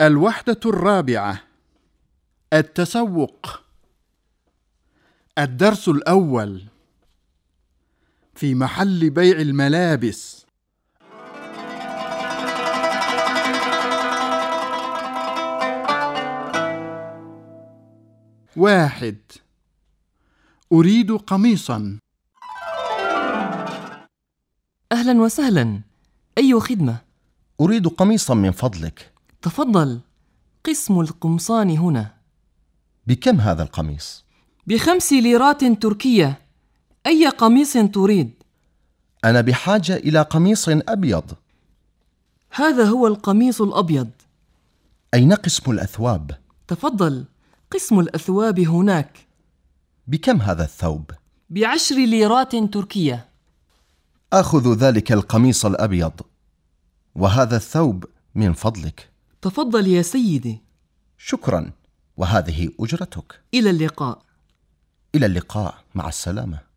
الوحدة الرابعة التسوق. الدرس الأول في محل بيع الملابس. واحد أريد قميصا. أهلا وسهلا. أي خدمة؟ أريد قميصا من فضلك. تفضل. قسم القمصان هنا. بكم هذا القميص؟ بخمس ليرات تركية. أي قميص تريد؟ أنا بحاجة إلى قميص أبيض. هذا هو القميص الأبيض. أين قسم الأثواب؟ تفضل. قسم الأثواب هناك. بكم هذا الثوب؟ بعشر ليرات تركية. آخذ ذلك القميص الأبيض. وهذا الثوب من فضلك. تفضل يا سيدي. شكرا وهذه أجرتك. إلى اللقاء. إلى اللقاء مع السلامة.